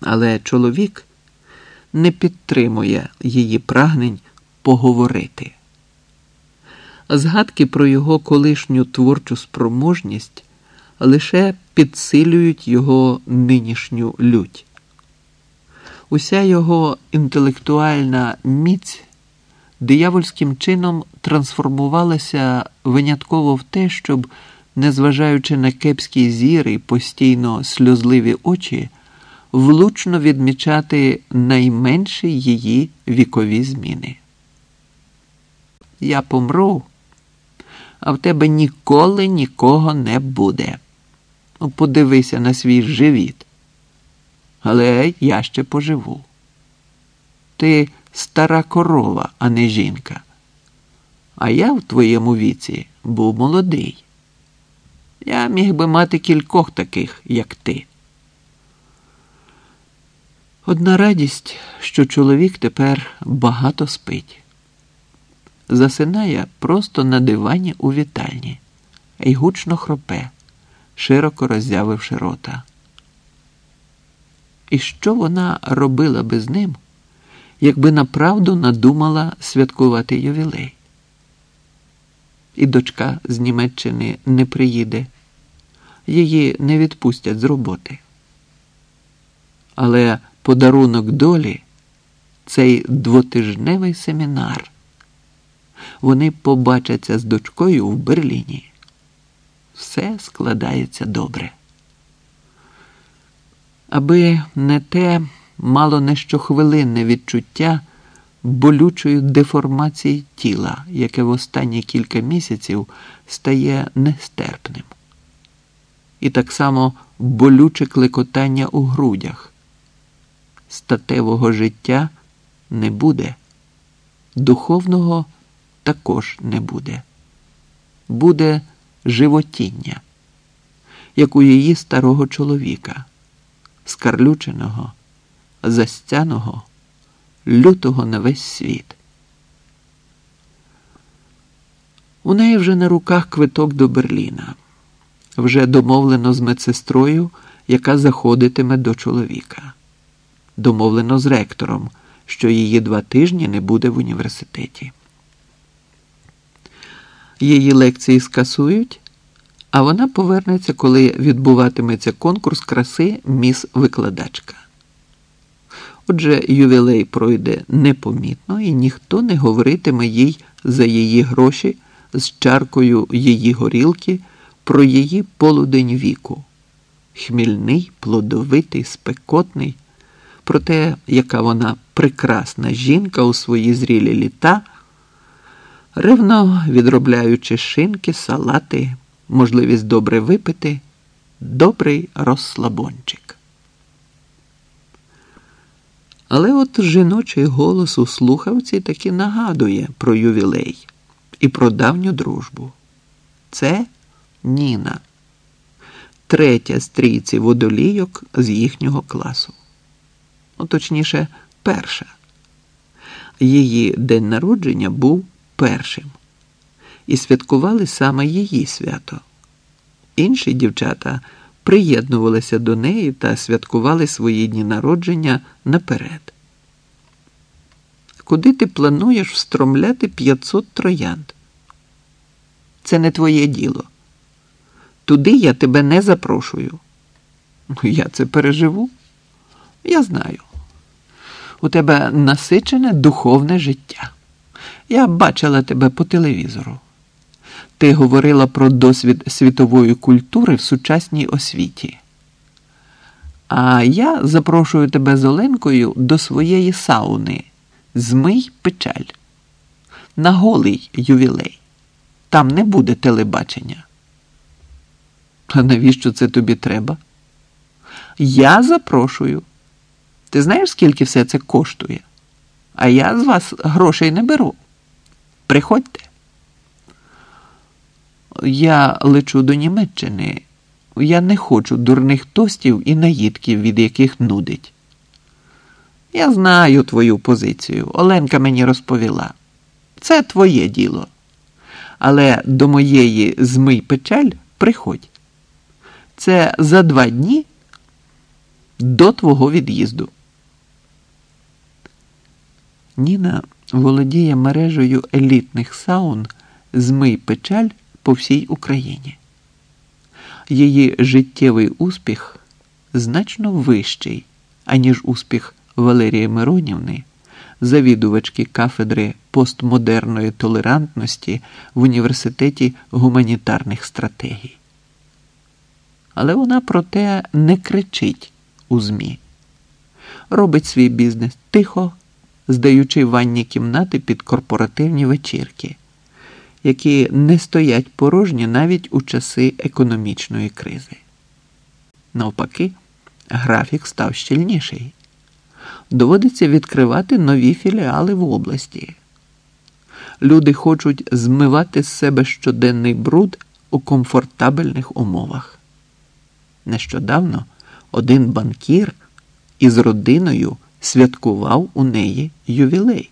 Але чоловік не підтримує її прагнень поговорити. Згадки про його колишню творчу спроможність лише підсилюють його нинішню лють. Уся його інтелектуальна міць диявольським чином трансформувалася винятково в те, щоб, незважаючи на кепські зіри й постійно сльозливі очі, влучно відмічати найменші її вікові зміни. Я помру, а в тебе ніколи нікого не буде. Ну, Подивися на свій живіт. Але я ще поживу. Ти стара корова, а не жінка. А я в твоєму віці був молодий. Я міг би мати кількох таких, як ти. Одна радість, що чоловік тепер багато спить. Засинає просто на дивані у вітальні і гучно хропе, широко роззявивши рота. І що вона робила би з ним, якби направду надумала святкувати ювілей? І дочка з Німеччини не приїде, її не відпустять з роботи. Але подарунок долі цей двотижневий семінар. Вони побачаться з дочкою в Берліні. Все складається добре. Аби не те мало не щохвилинне відчуття болючої деформації тіла, яке в останні кілька місяців стає нестерпним. І так само болюче клекотання у грудях. Статевого життя не буде, духовного також не буде. Буде животіння, як у її старого чоловіка, скарлюченого, застяного, лютого на весь світ. У неї вже на руках квиток до Берліна. Вже домовлено з медсестрою, яка заходитиме до чоловіка. Домовлено з ректором, що її два тижні не буде в університеті. Її лекції скасують, а вона повернеться, коли відбуватиметься конкурс краси міс викладачка. Отже, ювілей пройде непомітно, і ніхто не говоритиме їй за її гроші з чаркою її горілки про її полудень віку. Хмільний, плодовитий, спекотний, про те, яка вона прекрасна жінка у свої зрілі літа, ревно відробляючи шинки, салати, можливість добре випити, добрий розслабончик. Але от жіночий голос у слухавці таки нагадує про ювілей і про давню дружбу. Це Ніна, третя з трійці водолійок з їхнього класу. Ну, точніше, перша. Її день народження був першим, і святкували саме її свято. Інші дівчата приєднувалися до неї та святкували свої дні народження наперед. Куди ти плануєш встромляти 500 троянд? Це не твоє діло. Туди я тебе не запрошую. Я це переживу. Я знаю. У тебе насичене духовне життя. Я бачила тебе по телевізору. Ти говорила про досвід світової культури в сучасній освіті. А я запрошую тебе з Оленкою до своєї сауни. Змий печаль. На голий ювілей. Там не буде телебачення. А навіщо це тобі треба? Я запрошую. Ти знаєш, скільки все це коштує? А я з вас грошей не беру. Приходьте. Я лечу до Німеччини. Я не хочу дурних тостів і наїдків, від яких нудить. Я знаю твою позицію. Оленка мені розповіла. Це твоє діло. Але до моєї змий печаль приходь. Це за два дні до твого від'їзду. Ніна володіє мережею елітних саун Змий печаль по всій Україні. Її життєвий успіх значно вищий, аніж успіх Валерії Миронівни, завідувачки кафедри постмодерної толерантності в університеті гуманітарних стратегій. Але вона про те не кричить у ЗМІ. Робить свій бізнес тихо, здаючи ванні кімнати під корпоративні вечірки, які не стоять порожні навіть у часи економічної кризи. Навпаки, графік став щільніший. Доводиться відкривати нові філіали в області. Люди хочуть змивати з себе щоденний бруд у комфортабельних умовах. Нещодавно один банкір із родиною святкував у неї ювілей.